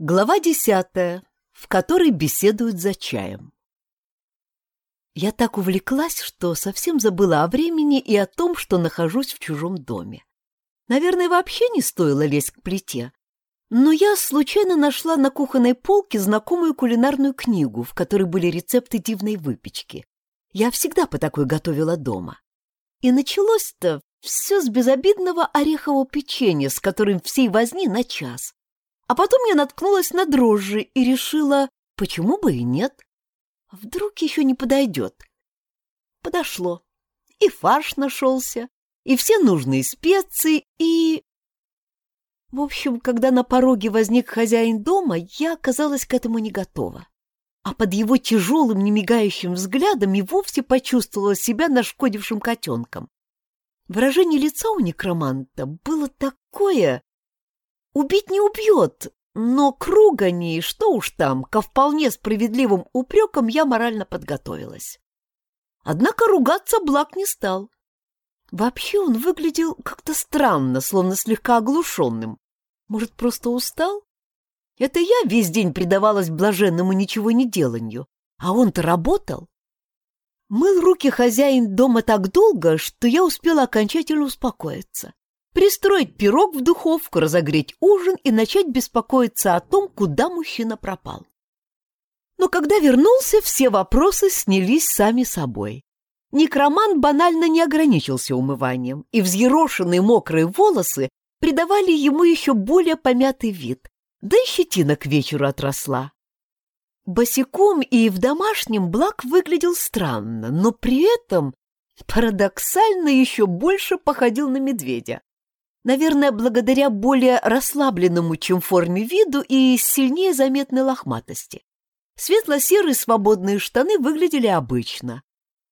Глава десятая, в которой беседуют за чаем. Я так увлеклась, что совсем забыла о времени и о том, что нахожусь в чужом доме. Наверное, вообще не стоило лезть к плите. Но я случайно нашла на кухонной полке знакомую кулинарную книгу, в которой были рецепты дивной выпечки. Я всегда по такой готовила дома. И началось-то все с безобидного орехового печенья, с которым всей возни на час. А потом я наткнулась на дрожжи и решила, почему бы и нет. Вдруг еще не подойдет. Подошло. И фарш нашелся, и все нужные специи, и... В общем, когда на пороге возник хозяин дома, я оказалась к этому не готова. А под его тяжелым, немигающим взглядом и вовсе почувствовала себя нашкодившим котенком. Выражение лица у некроманта было такое, Убить не убьет, но к ругани, что уж там, ко вполне справедливым упрекам я морально подготовилась. Однако ругаться Блак не стал. Вообще он выглядел как-то странно, словно слегка оглушенным. Может, просто устал? Это я весь день предавалась блаженному ничего не деланию, а он-то работал. Мыл руки хозяин дома так долго, что я успела окончательно успокоиться пристроить пирог в духовку, разогреть ужин и начать беспокоиться о том, куда мужчина пропал. Но когда вернулся, все вопросы снялись сами собой. Некроман банально не ограничился умыванием, и взъерошенные мокрые волосы придавали ему еще более помятый вид, да и щетина к вечеру отросла. Босиком и в домашнем Блак выглядел странно, но при этом парадоксально еще больше походил на медведя. Наверное, благодаря более расслабленному, чем форме виду и сильнее заметной лохматости. Светло-серые свободные штаны выглядели обычно.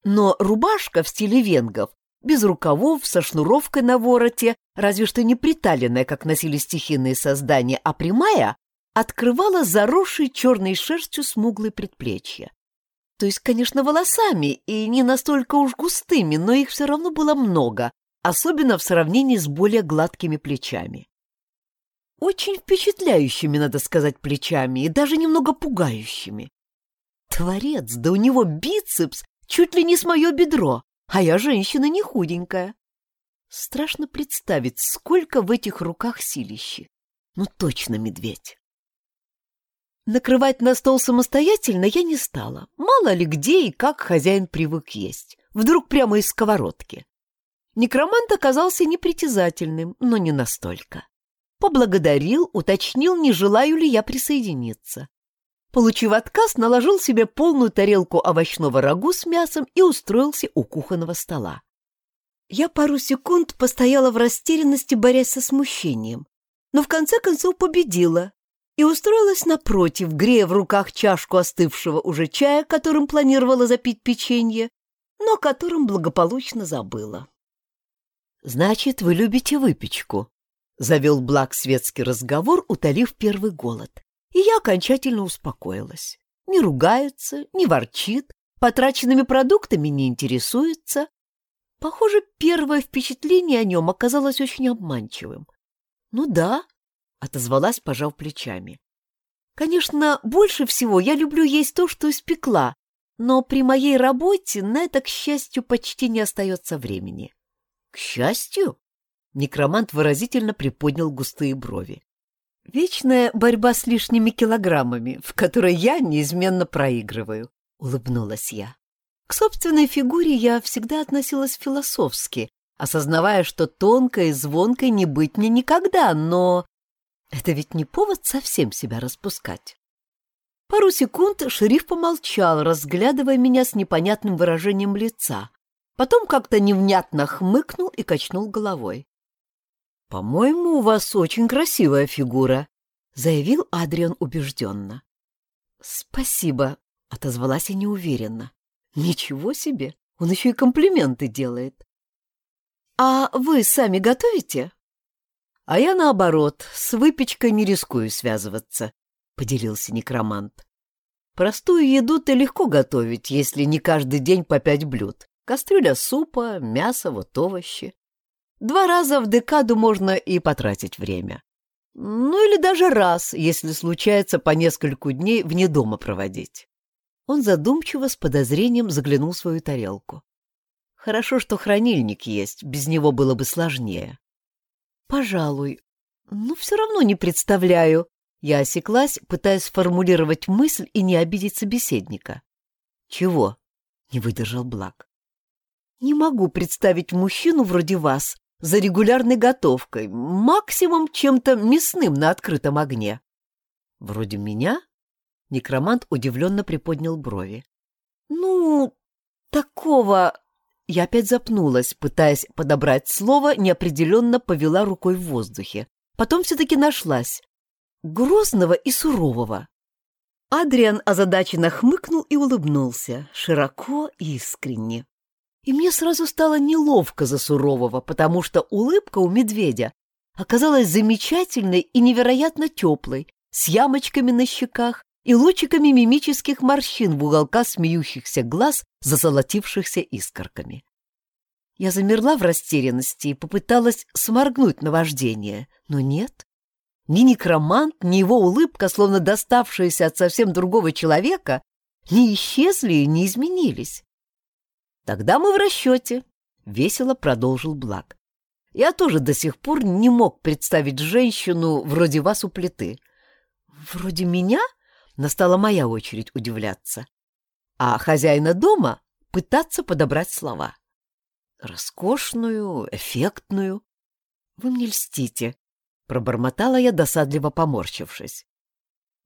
Но рубашка в стиле венгов, без рукавов, со шнуровкой на вороте, разве что не приталенная, как носили стихийные создания, а прямая, открывала заросшие черной шерстью смуглые предплечья. То есть, конечно, волосами, и не настолько уж густыми, но их все равно было много, особенно в сравнении с более гладкими плечами. Очень впечатляющими, надо сказать, плечами и даже немного пугающими. Творец, да у него бицепс чуть ли не с мое бедро, а я женщина не худенькая. Страшно представить, сколько в этих руках силищи. Ну точно медведь. Накрывать на стол самостоятельно я не стала. Мало ли где и как хозяин привык есть. Вдруг прямо из сковородки. Некромант оказался непритязательным, но не настолько. Поблагодарил, уточнил, не желаю ли я присоединиться. Получив отказ, наложил себе полную тарелку овощного рагу с мясом и устроился у кухонного стола. Я пару секунд постояла в растерянности, борясь со смущением, но в конце концов победила и устроилась напротив, грея в руках чашку остывшего уже чая, которым планировала запить печенье, но о котором благополучно забыла. «Значит, вы любите выпечку», — завел Блак светский разговор, утолив первый голод. И я окончательно успокоилась. Не ругается, не ворчит, потраченными продуктами не интересуется. Похоже, первое впечатление о нем оказалось очень обманчивым. «Ну да», — отозвалась, пожав плечами. «Конечно, больше всего я люблю есть то, что испекла, но при моей работе на это, к счастью, почти не остается времени. К счастью, некромант выразительно приподнял густые брови. Вечная борьба с лишними килограммами, в которой я неизменно проигрываю, улыбнулась я. К собственной фигуре я всегда относилась философски, осознавая, что тонкой и звонкой не быть мне никогда, но это ведь не повод совсем себя распускать. Пару секунд шериф помолчал, разглядывая меня с непонятным выражением лица, Потом как-то невнятно хмыкнул и качнул головой. «По-моему, у вас очень красивая фигура», — заявил Адриан убежденно. «Спасибо», — отозвалась я неуверенно. «Ничего себе, он еще и комплименты делает». «А вы сами готовите?» «А я, наоборот, с выпечкой не рискую связываться», — поделился некромант. «Простую еду-то легко готовить, если не каждый день по пять блюд. Кастрюля супа, мясо, вот овощи. Два раза в декаду можно и потратить время. Ну или даже раз, если случается по нескольку дней вне дома проводить. Он задумчиво с подозрением заглянул в свою тарелку. Хорошо, что хранильник есть, без него было бы сложнее. Пожалуй, но все равно не представляю. Я осеклась, пытаясь сформулировать мысль и не обидеть собеседника. Чего? Не выдержал Блак. Не могу представить мужчину вроде вас за регулярной готовкой, максимум чем-то мясным на открытом огне. Вроде меня? Некромант удивленно приподнял брови. Ну, такого... Я опять запнулась, пытаясь подобрать слово, неопределенно повела рукой в воздухе. Потом все-таки нашлась. Грозного и сурового. Адриан озадаченно хмыкнул и улыбнулся, широко и искренне. И мне сразу стало неловко за сурового, потому что улыбка у медведя оказалась замечательной и невероятно теплой, с ямочками на щеках и лучиками мимических морщин в уголка смеющихся глаз, зазолотившихся искорками. Я замерла в растерянности и попыталась сморгнуть наваждение, но нет. Ни некромант, ни его улыбка, словно доставшаяся от совсем другого человека, не исчезли и не изменились. «Тогда мы в расчете», — весело продолжил Блак. «Я тоже до сих пор не мог представить женщину вроде вас у плиты». «Вроде меня?» — настала моя очередь удивляться. А хозяина дома пытаться подобрать слова. «Роскошную, эффектную». «Вы мне льстите», — пробормотала я, досадливо поморщившись.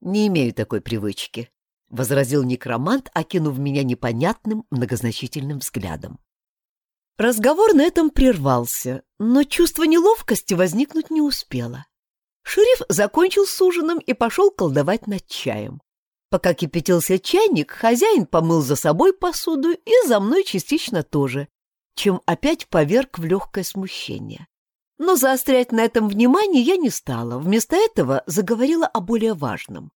«Не имею такой привычки», — возразил некромант, окинув меня непонятным, многозначительным взглядом. Разговор на этом прервался, но чувство неловкости возникнуть не успело. Шериф закончил с ужином и пошел колдовать над чаем. Пока кипятился чайник, хозяин помыл за собой посуду и за мной частично тоже, чем опять поверг в легкое смущение. Но заострять на этом внимание я не стала, вместо этого заговорила о более важном.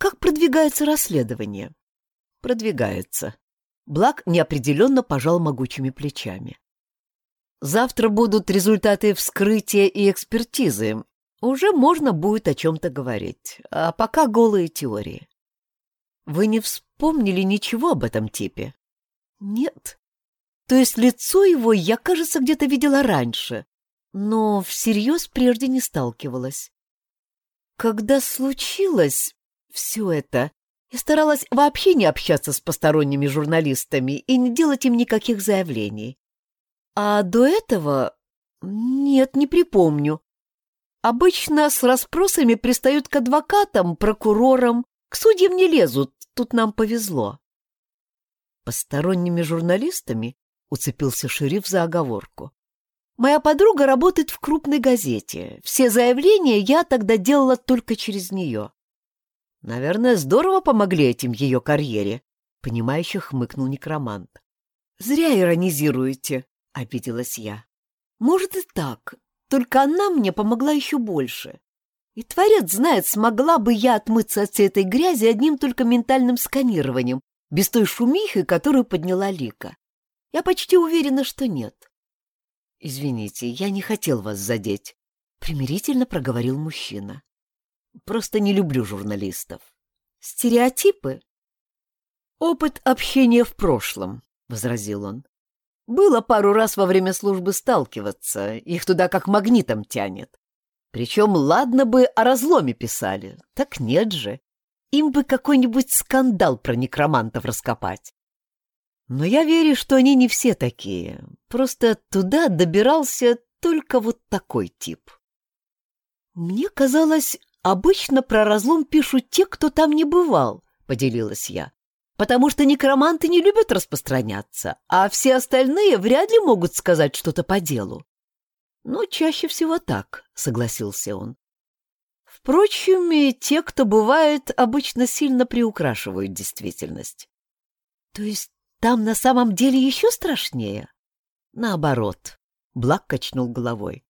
Как продвигается расследование? Продвигается. Блак неопределенно пожал могучими плечами. Завтра будут результаты вскрытия и экспертизы. Уже можно будет о чем-то говорить. А пока голые теории. Вы не вспомнили ничего об этом типе? Нет. То есть лицо его я, кажется, где-то видела раньше, но всерьез прежде не сталкивалась. Когда случилось, все это. Я старалась вообще не общаться с посторонними журналистами и не делать им никаких заявлений. А до этого... Нет, не припомню. Обычно с расспросами пристают к адвокатам, прокурорам, к судьям не лезут, тут нам повезло. Посторонними журналистами уцепился шериф за оговорку. Моя подруга работает в крупной газете. Все заявления я тогда делала только через нее. Наверное, здорово помогли этим ее карьере, — понимающе хмыкнул некромант. Зря иронизируете, — обиделась я. Может и так, только она мне помогла еще больше. И творец знает, смогла бы я отмыться от всей этой грязи одним только ментальным сканированием, без той шумихи, которую подняла Лика. Я почти уверена, что нет. Извините, я не хотел вас задеть, примирительно проговорил мужчина. Просто не люблю журналистов. Стереотипы? Опыт общения в прошлом, возразил он. Было пару раз во время службы сталкиваться, их туда как магнитом тянет. Причем, ладно бы о разломе писали, так нет же. Им бы какой-нибудь скандал про некромантов раскопать. Но я верю, что они не все такие. Просто туда добирался только вот такой тип. Мне казалось, Обычно про разлом пишут те, кто там не бывал, поделилась я. Потому что некроманты не любят распространяться, а все остальные вряд ли могут сказать что-то по делу. Ну, чаще всего так, согласился он. Впрочем, и те, кто бывает, обычно сильно приукрашивают действительность. То есть там на самом деле еще страшнее? Наоборот, Блак качнул головой.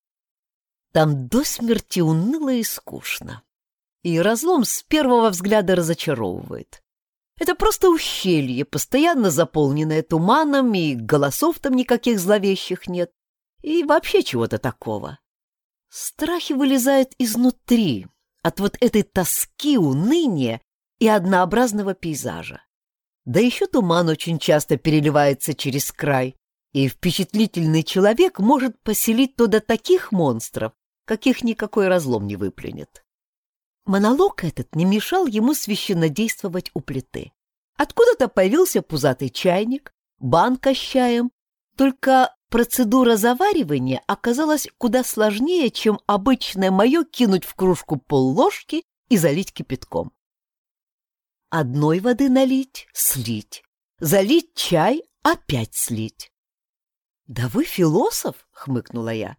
Там до смерти уныло и скучно. И разлом с первого взгляда разочаровывает. Это просто ущелье, постоянно заполненное туманом, и голосов там никаких зловещих нет. И вообще чего-то такого. Страхи вылезают изнутри, от вот этой тоски, уныния и однообразного пейзажа. Да еще туман очень часто переливается через край, и впечатлительный человек может поселить туда таких монстров, каких никакой разлом не выплюнет. Монолог этот не мешал ему священнодействовать у плиты. Откуда-то появился пузатый чайник, банка с чаем, только процедура заваривания оказалась куда сложнее, чем обычное мое кинуть в кружку полложки и залить кипятком. Одной воды налить, слить, залить чай, опять слить. «Да вы философ!» — хмыкнула я.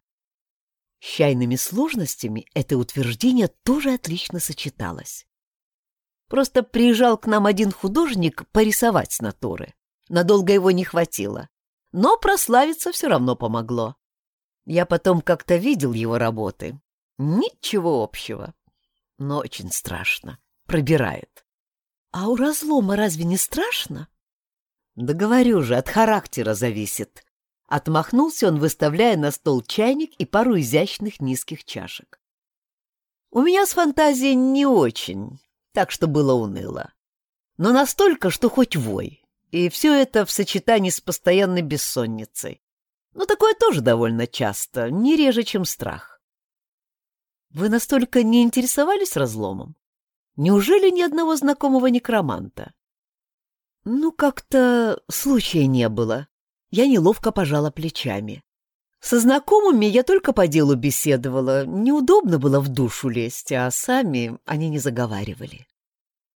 С чайными сложностями это утверждение тоже отлично сочеталось. Просто приезжал к нам один художник порисовать с натуры. Надолго его не хватило. Но прославиться все равно помогло. Я потом как-то видел его работы. Ничего общего. Но очень страшно. Пробирает. А у разлома разве не страшно? Да говорю же, от характера зависит. Отмахнулся он, выставляя на стол чайник и пару изящных низких чашек. У меня с фантазией не очень, так что было уныло. Но настолько, что хоть вой. И все это в сочетании с постоянной бессонницей. Но такое тоже довольно часто, не реже, чем страх. Вы настолько не интересовались разломом? Неужели ни одного знакомого некроманта? Ну, как-то случая не было, я неловко пожала плечами. Со знакомыми я только по делу беседовала, неудобно было в душу лезть, а сами они не заговаривали.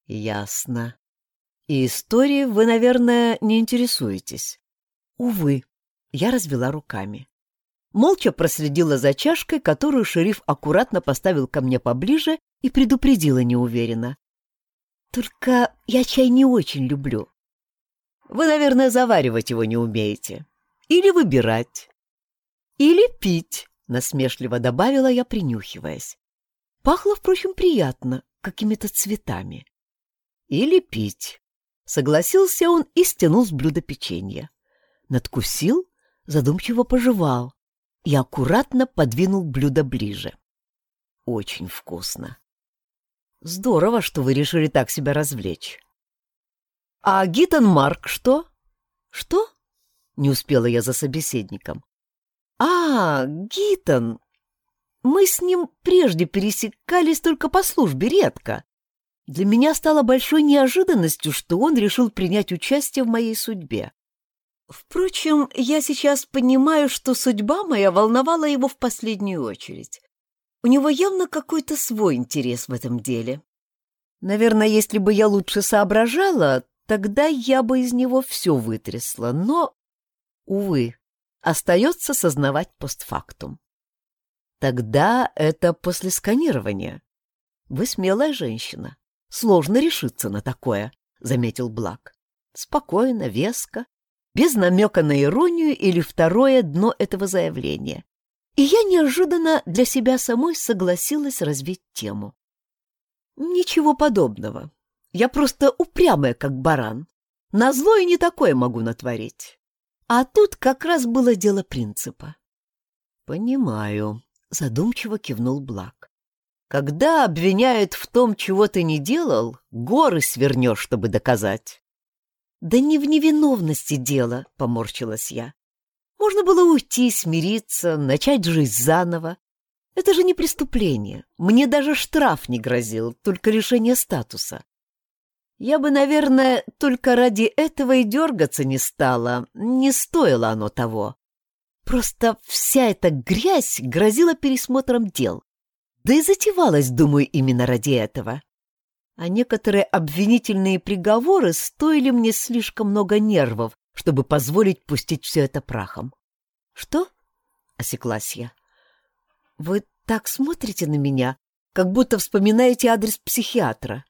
Ясно. И историей вы, наверное, не интересуетесь. Увы, я развела руками. Молча проследила за чашкой, которую шериф аккуратно поставил ко мне поближе и предупредила неуверенно. Только я чай не очень люблю. Вы, наверное, заваривать его не умеете. Или выбирать. Или пить, насмешливо добавила я, принюхиваясь. Пахло, впрочем, приятно, какими-то цветами. Или пить. Согласился он и стянул с блюда печенье. Надкусил, задумчиво пожевал и аккуратно подвинул блюдо ближе. Очень вкусно. Здорово, что вы решили так себя развлечь. «А Гитон Марк что?» «Что?» — не успела я за собеседником. «А, Гитон! Мы с ним прежде пересекались только по службе, редко. Для меня стало большой неожиданностью, что он решил принять участие в моей судьбе. Впрочем, я сейчас понимаю, что судьба моя волновала его в последнюю очередь. У него явно какой-то свой интерес в этом деле. Наверное, если бы я лучше соображала, Тогда я бы из него все вытрясла, но, увы, остается сознавать постфактум. Тогда это после сканирования. Вы смелая женщина. Сложно решиться на такое, — заметил Блак. Спокойно, веско, без намека на иронию или второе дно этого заявления. И я неожиданно для себя самой согласилась развить тему. Ничего подобного. Я просто упрямая, как баран. На зло и не такое могу натворить. А тут как раз было дело принципа. Понимаю, задумчиво кивнул Блак. Когда обвиняют в том, чего ты не делал, горы свернешь, чтобы доказать. Да не в невиновности дело, поморщилась я. Можно было уйти, смириться, начать жизнь заново. Это же не преступление. Мне даже штраф не грозил, только лишение статуса. Я бы, наверное, только ради этого и дергаться не стала, не стоило оно того. Просто вся эта грязь грозила пересмотром дел. Да и затевалась, думаю, именно ради этого. А некоторые обвинительные приговоры стоили мне слишком много нервов, чтобы позволить пустить все это прахом. «Что?» — осеклась я. «Вы так смотрите на меня, как будто вспоминаете адрес психиатра».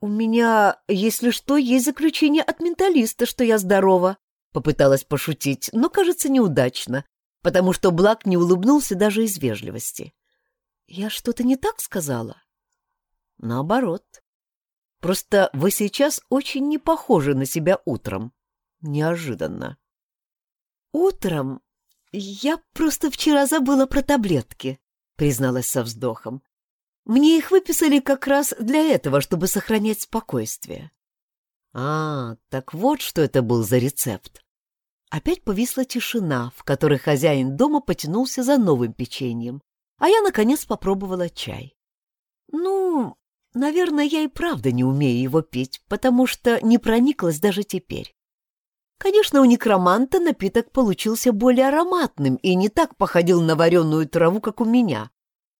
«У меня, если что, есть заключение от менталиста, что я здорова», — попыталась пошутить, но, кажется, неудачно, потому что Блак не улыбнулся даже из вежливости. «Я что-то не так сказала?» «Наоборот. Просто вы сейчас очень не похожи на себя утром. Неожиданно». «Утром? Я просто вчера забыла про таблетки», призналась со вздохом. Мне их выписали как раз для этого, чтобы сохранять спокойствие. А, так вот, что это был за рецепт. Опять повисла тишина, в которой хозяин дома потянулся за новым печеньем, а я, наконец, попробовала чай. Ну, наверное, я и правда не умею его пить, потому что не прониклась даже теперь. Конечно, у некроманта напиток получился более ароматным и не так походил на вареную траву, как у меня.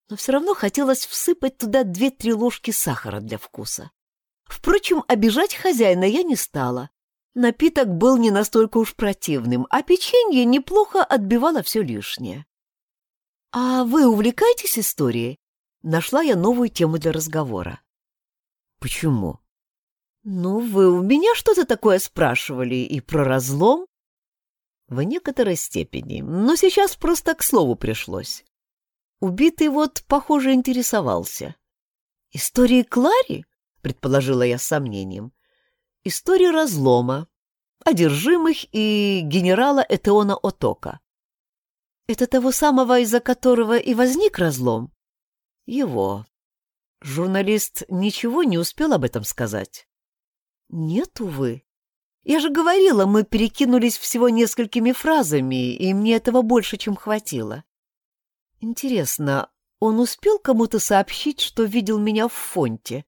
Но все равно хотелось всыпать туда две-три ложки сахара для вкуса. Впрочем, обижать хозяина я не стала. Напиток был не настолько уж противным, а печенье неплохо отбивало все лишнее. «А вы увлекаетесь историей?» Нашла я новую тему для разговора. «Почему?» «Ну, вы у меня что-то такое спрашивали и про разлом?» «В некоторой степени, но сейчас просто к слову пришлось. Убитый вот, похоже, интересовался». «Истории Клари?» — предположила я с сомнением. «История разлома, одержимых и генерала Этеона Отока». «Это того самого, из-за которого и возник разлом?» «Его. Журналист ничего не успел об этом сказать?» «Нет, увы. Я же говорила, мы перекинулись всего несколькими фразами, и мне этого больше, чем хватило. Интересно, он успел кому-то сообщить, что видел меня в фонте?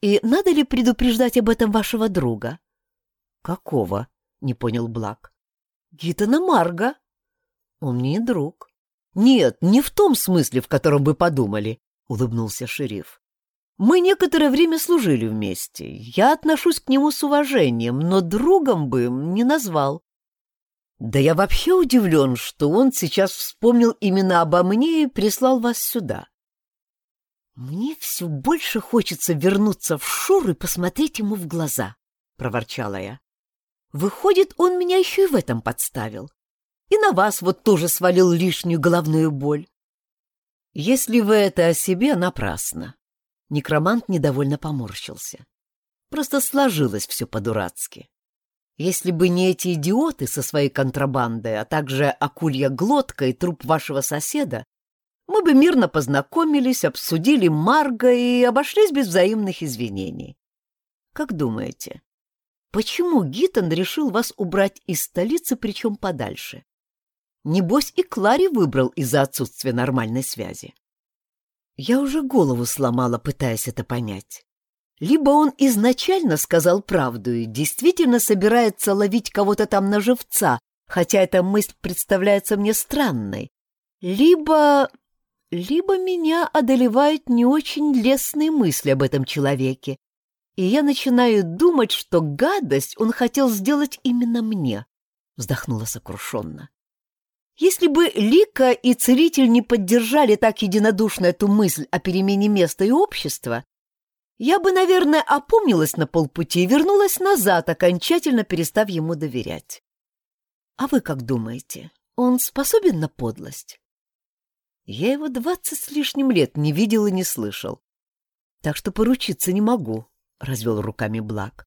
И надо ли предупреждать об этом вашего друга?» «Какого?» — не понял Блак. «Гитана Марга. Он мне не друг». «Нет, не в том смысле, в котором вы подумали», — улыбнулся шериф. Мы некоторое время служили вместе. Я отношусь к нему с уважением, но другом бы не назвал. Да я вообще удивлен, что он сейчас вспомнил именно обо мне и прислал вас сюда. Мне все больше хочется вернуться в Шур и посмотреть ему в глаза, — проворчала я. Выходит, он меня еще и в этом подставил. И на вас вот тоже свалил лишнюю головную боль. Если вы это о себе, напрасно. Некромант недовольно поморщился. Просто сложилось все по-дурацки. Если бы не эти идиоты со своей контрабандой, а также акулья глотка и труп вашего соседа, мы бы мирно познакомились, обсудили Марга и обошлись без взаимных извинений. Как думаете, почему Гитон решил вас убрать из столицы, причем подальше? Небось и Клари выбрал из-за отсутствия нормальной связи. Я уже голову сломала, пытаясь это понять. Либо он изначально сказал правду и действительно собирается ловить кого-то там на живца, хотя эта мысль представляется мне странной, либо... либо меня одолевают не очень лестные мысли об этом человеке, и я начинаю думать, что гадость он хотел сделать именно мне, — вздохнула сокрушенно. Если бы Лика и Целитель не поддержали так единодушно эту мысль о перемене места и общества, я бы, наверное, опомнилась на полпути и вернулась назад, окончательно перестав ему доверять. А вы как думаете, он способен на подлость? Я его двадцать с лишним лет не видел и не слышал. Так что поручиться не могу, — развел руками Блак.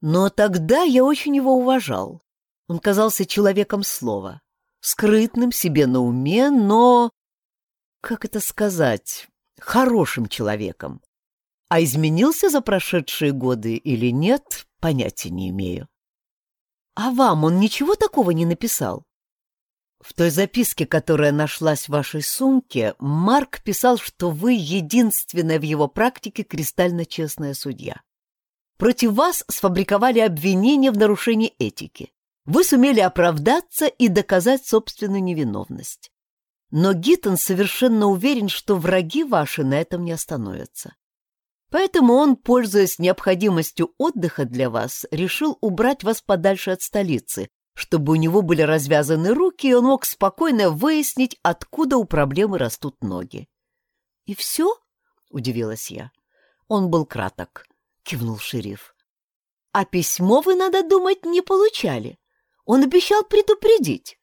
Но тогда я очень его уважал. Он казался человеком слова скрытным, себе на уме, но, как это сказать, хорошим человеком. А изменился за прошедшие годы или нет, понятия не имею. А вам он ничего такого не написал? В той записке, которая нашлась в вашей сумке, Марк писал, что вы единственная в его практике кристально честная судья. Против вас сфабриковали обвинение в нарушении этики. Вы сумели оправдаться и доказать собственную невиновность. Но Гиттон совершенно уверен, что враги ваши на этом не остановятся. Поэтому он, пользуясь необходимостью отдыха для вас, решил убрать вас подальше от столицы, чтобы у него были развязаны руки, и он мог спокойно выяснить, откуда у проблемы растут ноги. «И все?» — удивилась я. Он был краток, — кивнул шериф. «А письмо вы, надо думать, не получали. Он обещал предупредить.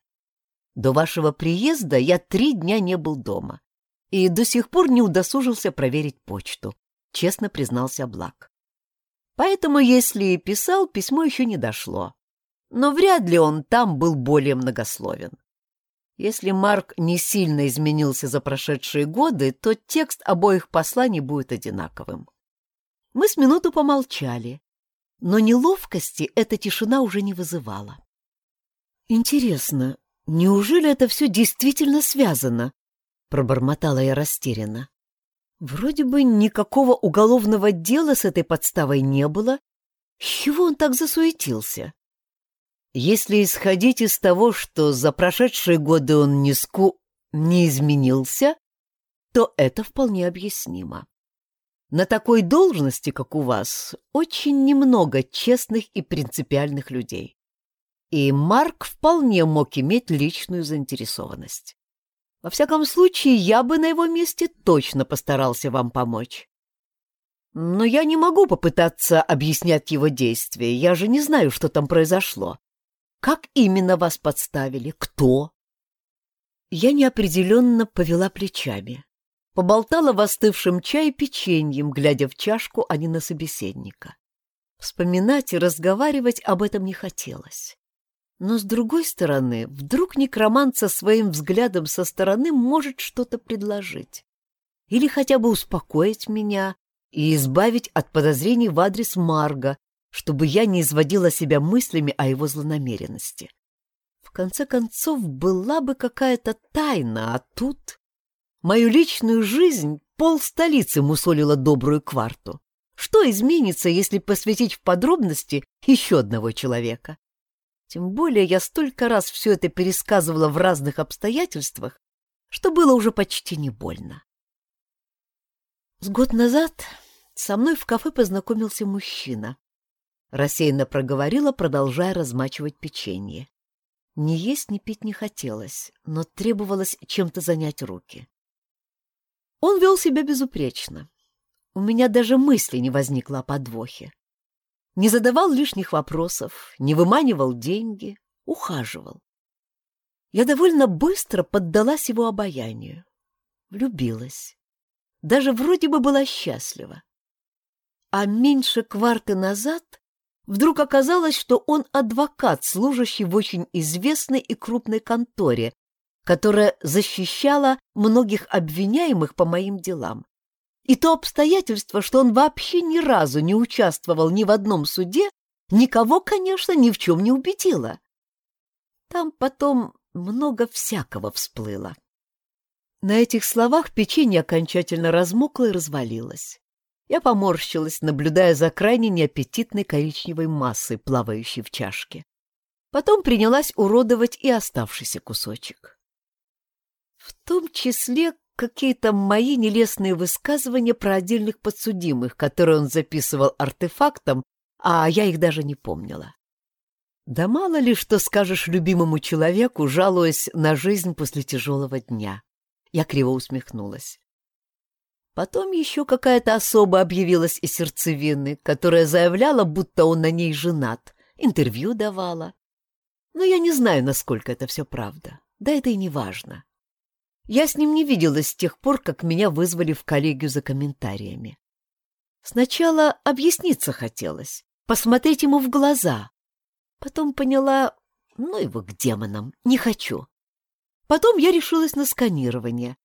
До вашего приезда я три дня не был дома и до сих пор не удосужился проверить почту, честно признался Блак. Поэтому, если и писал, письмо еще не дошло. Но вряд ли он там был более многословен. Если Марк не сильно изменился за прошедшие годы, то текст обоих посланий будет одинаковым. Мы с минуту помолчали, но неловкости эта тишина уже не вызывала. «Интересно, неужели это все действительно связано?» — пробормотала я растерянно. «Вроде бы никакого уголовного дела с этой подставой не было. Чего он так засуетился?» Если исходить из того, что за прошедшие годы он не ску... не изменился, то это вполне объяснимо. На такой должности, как у вас, очень немного честных и принципиальных людей. И Марк вполне мог иметь личную заинтересованность. Во всяком случае, я бы на его месте точно постарался вам помочь. Но я не могу попытаться объяснять его действия, я же не знаю, что там произошло. Как именно вас подставили? Кто? Я неопределенно повела плечами. Поболтала в остывшем чае печеньем, глядя в чашку, а не на собеседника. Вспоминать и разговаривать об этом не хотелось. Но, с другой стороны, вдруг некромант со своим взглядом со стороны может что-то предложить. Или хотя бы успокоить меня и избавить от подозрений в адрес Марга, чтобы я не изводила себя мыслями о его злонамеренности. В конце концов, была бы какая-то тайна, а тут... Мою личную жизнь пол столицы мусолила добрую кварту. Что изменится, если посвятить в подробности еще одного человека? Тем более я столько раз все это пересказывала в разных обстоятельствах, что было уже почти не больно. С год назад со мной в кафе познакомился мужчина. Рассеянно проговорила, продолжая размачивать печенье. Ни есть, ни пить не хотелось, но требовалось чем-то занять руки. Он вел себя безупречно. У меня даже мысли не возникло о подвохе. Не задавал лишних вопросов, не выманивал деньги, ухаживал. Я довольно быстро поддалась его обаянию. Влюбилась. Даже вроде бы была счастлива. А меньше кварты назад Вдруг оказалось, что он адвокат, служащий в очень известной и крупной конторе, которая защищала многих обвиняемых по моим делам. И то обстоятельство, что он вообще ни разу не участвовал ни в одном суде, никого, конечно, ни в чем не убедило. Там потом много всякого всплыло. На этих словах печенье окончательно размокло и развалилось. Я поморщилась, наблюдая за крайне неаппетитной коричневой массой, плавающей в чашке. Потом принялась уродовать и оставшийся кусочек. В том числе какие-то мои нелестные высказывания про отдельных подсудимых, которые он записывал артефактом, а я их даже не помнила. Да мало ли что скажешь любимому человеку, жалуясь на жизнь после тяжелого дня. Я криво усмехнулась. Потом еще какая-то особа объявилась из сердцевины, которая заявляла, будто он на ней женат, интервью давала. Но я не знаю, насколько это все правда. Да это и не важно. Я с ним не виделась с тех пор, как меня вызвали в коллегию за комментариями. Сначала объясниться хотелось, посмотреть ему в глаза. Потом поняла, ну его к демонам, не хочу. Потом я решилась на сканирование,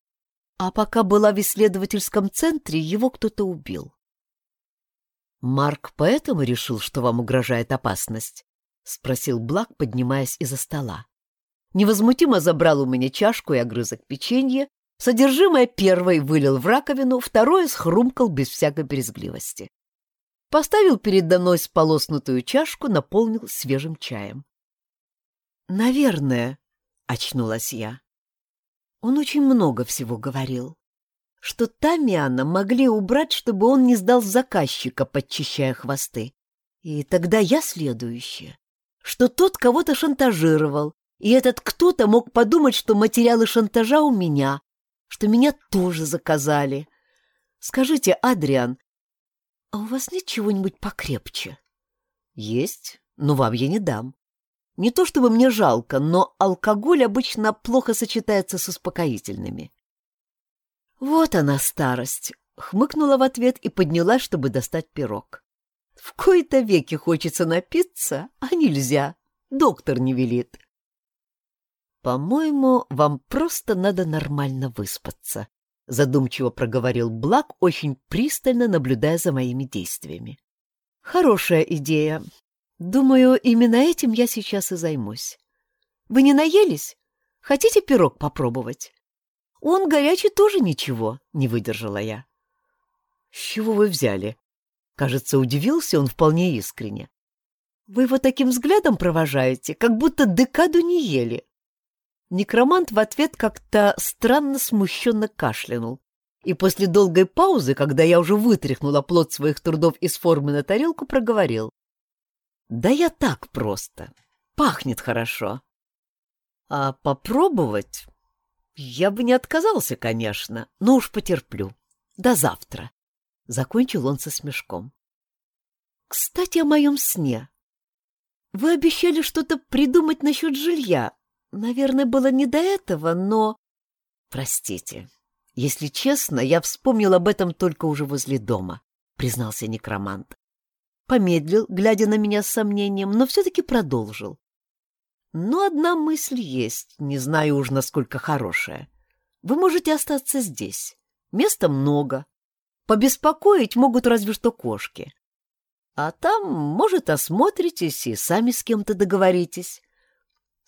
а пока была в исследовательском центре, его кто-то убил. «Марк поэтому решил, что вам угрожает опасность?» — спросил Блак, поднимаясь из-за стола. Невозмутимо забрал у меня чашку и огрызок печенья, содержимое первой вылил в раковину, второе схрумкал без всякой брезгливости. Поставил передо мной сполоснутую чашку, наполнил свежим чаем. «Наверное», — очнулась я. Он очень много всего говорил. Что Тамиана могли убрать, чтобы он не сдал заказчика, подчищая хвосты. И тогда я следующее. Что тот кого-то шантажировал, и этот кто-то мог подумать, что материалы шантажа у меня, что меня тоже заказали. Скажите, Адриан, а у вас нет чего-нибудь покрепче? Есть, но вам я не дам. Не то чтобы мне жалко, но алкоголь обычно плохо сочетается с успокоительными. Вот она, старость, хмыкнула в ответ и поднялась, чтобы достать пирог. В кои-то веки хочется напиться, а нельзя. Доктор не велит. По-моему, вам просто надо нормально выспаться, задумчиво проговорил Блак, очень пристально наблюдая за моими действиями. Хорошая идея. Думаю, именно этим я сейчас и займусь. Вы не наелись? Хотите пирог попробовать? Он горячий тоже ничего, не выдержала я. С чего вы взяли? Кажется, удивился он вполне искренне. Вы его таким взглядом провожаете, как будто декаду не ели. Некромант в ответ как-то странно смущенно кашлянул. И после долгой паузы, когда я уже вытряхнула плод своих трудов из формы на тарелку, проговорил. «Да я так просто. Пахнет хорошо. А попробовать? Я бы не отказался, конечно, но уж потерплю. До завтра. Закончил он со смешком. Кстати, о моем сне. Вы обещали что-то придумать насчет жилья. Наверное, было не до этого, но... Простите. Если честно, я вспомнил об этом только уже возле дома, признался некромант. Помедлил, глядя на меня с сомнением, но все-таки продолжил. Но одна мысль есть, не знаю уж, насколько хорошая. Вы можете остаться здесь. Места много, Побеспокоить могут разве что кошки. А там, может, осмотритесь и сами с кем-то договоритесь. —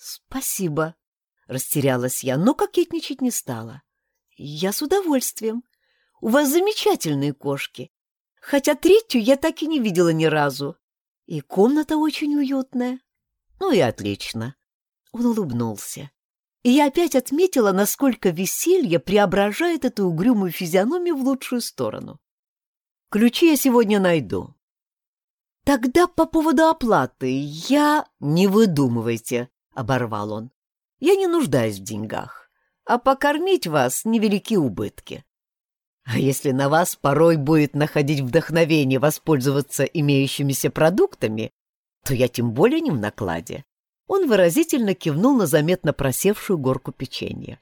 Спасибо, — растерялась я, но кокетничать не стала. — Я с удовольствием. У вас замечательные кошки. Хотя третью я так и не видела ни разу. И комната очень уютная. Ну и отлично. Он улыбнулся. И я опять отметила, насколько веселье преображает эту угрюмую физиономию в лучшую сторону. Ключи я сегодня найду. Тогда по поводу оплаты я... Не выдумывайте, — оборвал он. Я не нуждаюсь в деньгах, а покормить вас невелики убытки. А если на вас порой будет находить вдохновение воспользоваться имеющимися продуктами, то я тем более не в накладе. Он выразительно кивнул на заметно просевшую горку печенья.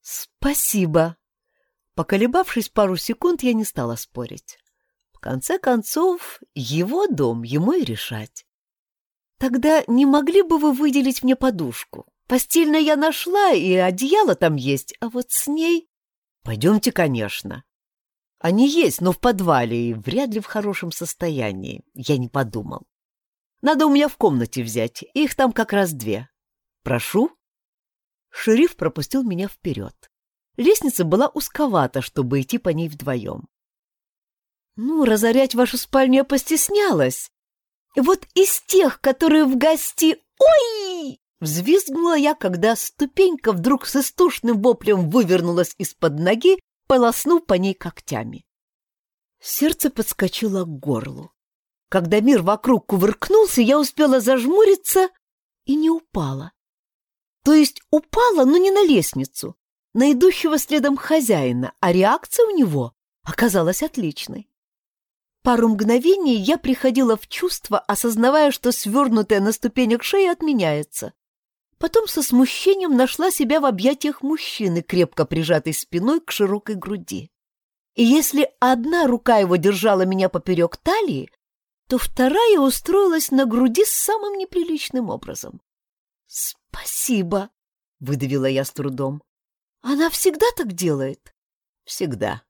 «Спасибо!» Поколебавшись пару секунд, я не стала спорить. В конце концов, его дом ему и решать. «Тогда не могли бы вы выделить мне подушку? Постельное я нашла, и одеяло там есть, а вот с ней...» «Пойдемте, конечно». Они есть, но в подвале и вряд ли в хорошем состоянии. Я не подумал. Надо у меня в комнате взять, их там как раз две. Прошу. Шериф пропустил меня вперед. Лестница была узковата, чтобы идти по ней вдвоем. Ну, разорять вашу спальню я постеснялась. Вот из тех, которые в гости... Ой! Взвизгнула я, когда ступенька вдруг с истошным воплем вывернулась из-под ноги, полоснув по ней когтями. Сердце подскочило к горлу. Когда мир вокруг кувыркнулся, я успела зажмуриться и не упала. То есть упала, но не на лестницу, на идущего следом хозяина, а реакция у него оказалась отличной. Пару мгновений я приходила в чувство, осознавая, что свернутая на ступенях шея отменяется. Потом со смущением нашла себя в объятиях мужчины, крепко прижатой спиной к широкой груди. И если одна рука его держала меня поперек талии, то вторая устроилась на груди самым неприличным образом. «Спасибо», — выдавила я с трудом. «Она всегда так делает?» «Всегда.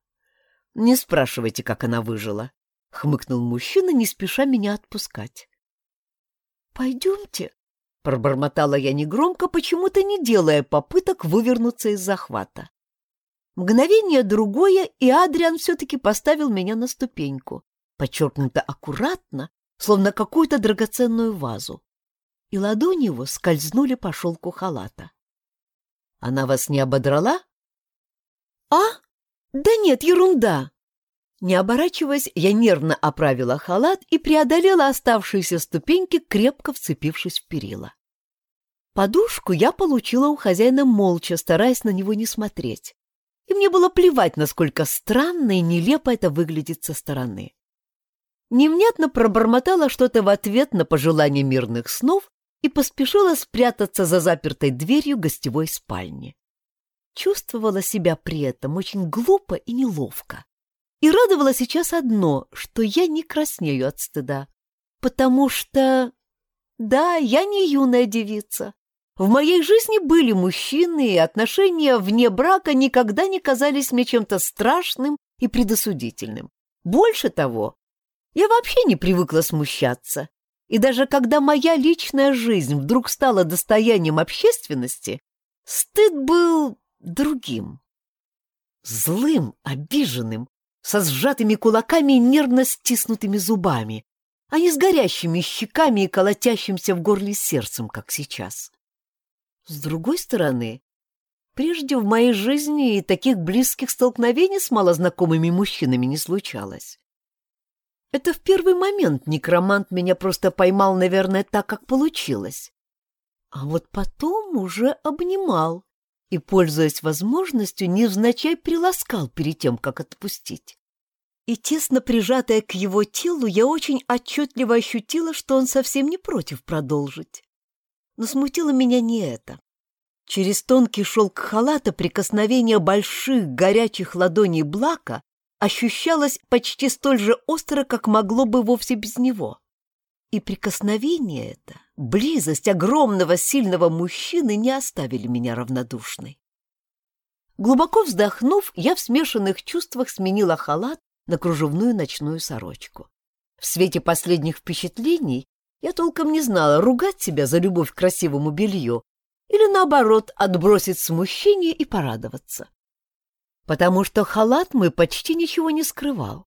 Не спрашивайте, как она выжила», — хмыкнул мужчина, не спеша меня отпускать. «Пойдемте», — пробормотала я негромко, почему-то не делая попыток вывернуться из захвата. Мгновение другое, и Адриан все-таки поставил меня на ступеньку подчеркнуто аккуратно, словно какую-то драгоценную вазу, и ладони его скользнули по шелку халата. «Она вас не ободрала?» «А? Да нет, ерунда!» Не оборачиваясь, я нервно оправила халат и преодолела оставшиеся ступеньки, крепко вцепившись в перила. Подушку я получила у хозяина молча, стараясь на него не смотреть. И мне было плевать, насколько странно и нелепо это выглядит со стороны невнятно пробормотала что-то в ответ на пожелание мирных снов и поспешила спрятаться за запертой дверью гостевой спальни. Чувствовала себя при этом очень глупо и неловко. И радовало сейчас одно, что я не краснею от стыда, потому что... Да, я не юная девица, В моей жизни были мужчины, и отношения вне брака никогда не казались мне чем-то страшным и предосудительным. Больше того, я вообще не привыкла смущаться. И даже когда моя личная жизнь вдруг стала достоянием общественности, стыд был другим. Злым, обиженным, со сжатыми кулаками и нервно стиснутыми зубами, а не с горящими щеками и колотящимся в горле сердцем, как сейчас. С другой стороны, прежде в моей жизни и таких близких столкновений с малознакомыми мужчинами не случалось. Это в первый момент некромант меня просто поймал, наверное, так, как получилось. А вот потом уже обнимал и, пользуясь возможностью, невзначай приласкал перед тем, как отпустить. И тесно прижатая к его телу, я очень отчетливо ощутила, что он совсем не против продолжить. Но смутило меня не это. Через тонкий шелк халата прикосновение больших горячих ладоней Блака ощущалось почти столь же остро, как могло бы вовсе без него. И прикосновение это, близость огромного сильного мужчины не оставили меня равнодушной. Глубоко вздохнув, я в смешанных чувствах сменила халат на кружевную ночную сорочку. В свете последних впечатлений я толком не знала, ругать себя за любовь к красивому белью или, наоборот, отбросить смущение и порадоваться. Потому что халат мой почти ничего не скрывал.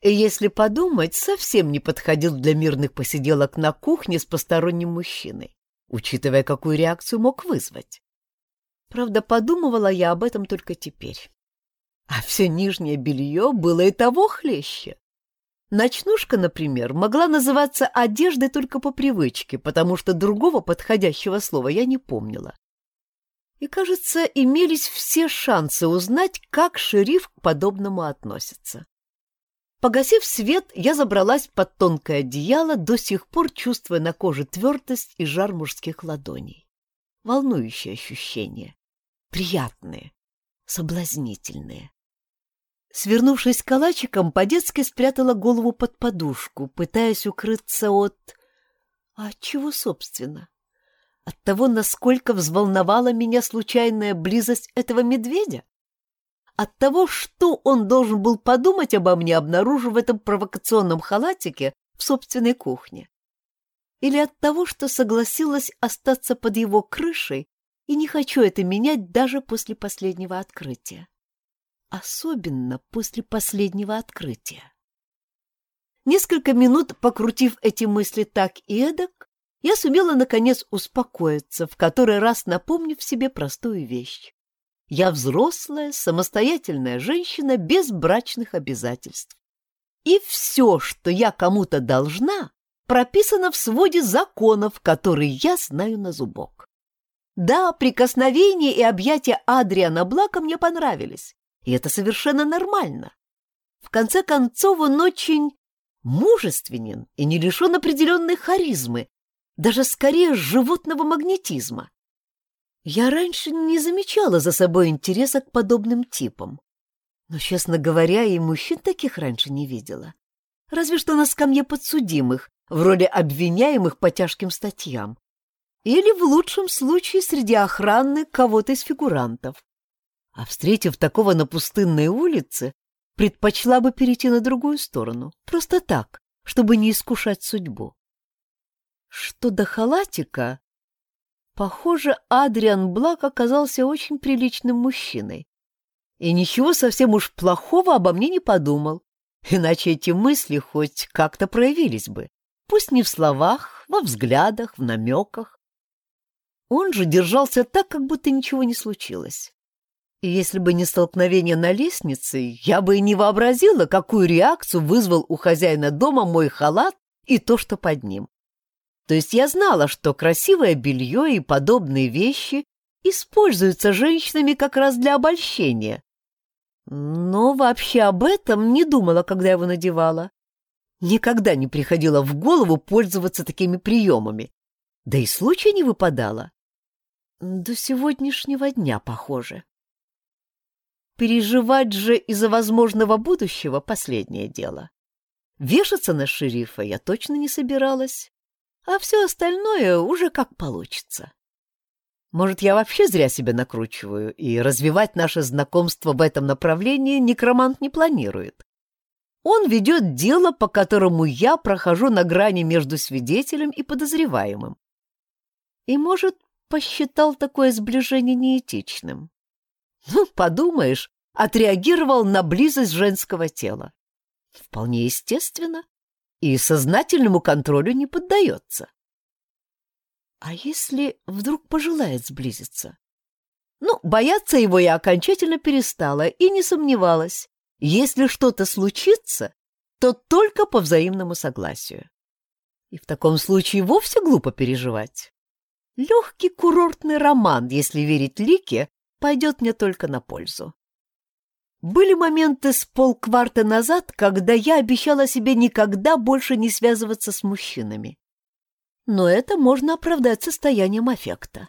И, если подумать, совсем не подходил для мирных посиделок на кухне с посторонним мужчиной, учитывая, какую реакцию мог вызвать. Правда, подумывала я об этом только теперь. А все нижнее белье было и того хлеще. Ночнушка, например, могла называться одеждой только по привычке, потому что другого подходящего слова я не помнила. И, кажется, имелись все шансы узнать, как шериф к подобному относится. Погасив свет, я забралась под тонкое одеяло, до сих пор чувствуя на коже твердость и жар мужских ладоней. Волнующие ощущения. Приятные, соблазнительные. Свернувшись калачиком, по-детски спрятала голову под подушку, пытаясь укрыться от... А от чего, собственно? От того, насколько взволновала меня случайная близость этого медведя? От того, что он должен был подумать обо мне, обнаружив в этом провокационном халатике в собственной кухне? Или от того, что согласилась остаться под его крышей и не хочу это менять даже после последнего открытия? Особенно после последнего открытия. Несколько минут покрутив эти мысли так и эдак, я сумела, наконец, успокоиться, в который раз напомнив себе простую вещь. Я взрослая, самостоятельная женщина без брачных обязательств. И все, что я кому-то должна, прописано в своде законов, которые я знаю на зубок. Да, прикосновения и объятия Адриана Блака мне понравились, и это совершенно нормально. В конце концов, он очень мужественен и не лишен определенной харизмы, даже скорее животного магнетизма. Я раньше не замечала за собой интереса к подобным типам. Но, честно говоря, и мужчин таких раньше не видела. Разве что на скамье подсудимых, в роли обвиняемых по тяжким статьям. Или, в лучшем случае, среди охраны кого-то из фигурантов а, встретив такого на пустынной улице, предпочла бы перейти на другую сторону, просто так, чтобы не искушать судьбу. Что до халатика, похоже, Адриан Блак оказался очень приличным мужчиной. И ничего совсем уж плохого обо мне не подумал, иначе эти мысли хоть как-то проявились бы, пусть не в словах, во взглядах, в намеках. Он же держался так, как будто ничего не случилось. И если бы не столкновение на лестнице, я бы и не вообразила, какую реакцию вызвал у хозяина дома мой халат и то, что под ним. То есть я знала, что красивое белье и подобные вещи используются женщинами как раз для обольщения. Но вообще об этом не думала, когда его надевала. Никогда не приходило в голову пользоваться такими приемами. Да и случая не выпадало. До сегодняшнего дня, похоже. Переживать же из-за возможного будущего — последнее дело. Вешаться на шерифа я точно не собиралась, а все остальное уже как получится. Может, я вообще зря себя накручиваю, и развивать наше знакомство в этом направлении некромант не планирует. Он ведет дело, по которому я прохожу на грани между свидетелем и подозреваемым. И, может, посчитал такое сближение неэтичным. Ну, подумаешь, отреагировал на близость женского тела. Вполне естественно и сознательному контролю не поддается. А если вдруг пожелает сблизиться? Ну, бояться его я окончательно перестала и не сомневалась. Если что-то случится, то только по взаимному согласию. И в таком случае вовсе глупо переживать. Легкий курортный роман, если верить Лике, пойдет мне только на пользу. Были моменты с полкварта назад, когда я обещала себе никогда больше не связываться с мужчинами. Но это можно оправдать состоянием аффекта.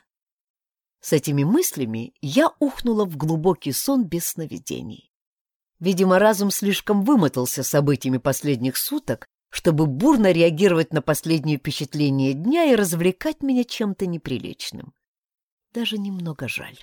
С этими мыслями я ухнула в глубокий сон без сновидений. Видимо, разум слишком вымотался событиями последних суток, чтобы бурно реагировать на последние впечатления дня и развлекать меня чем-то неприличным. Даже немного жаль.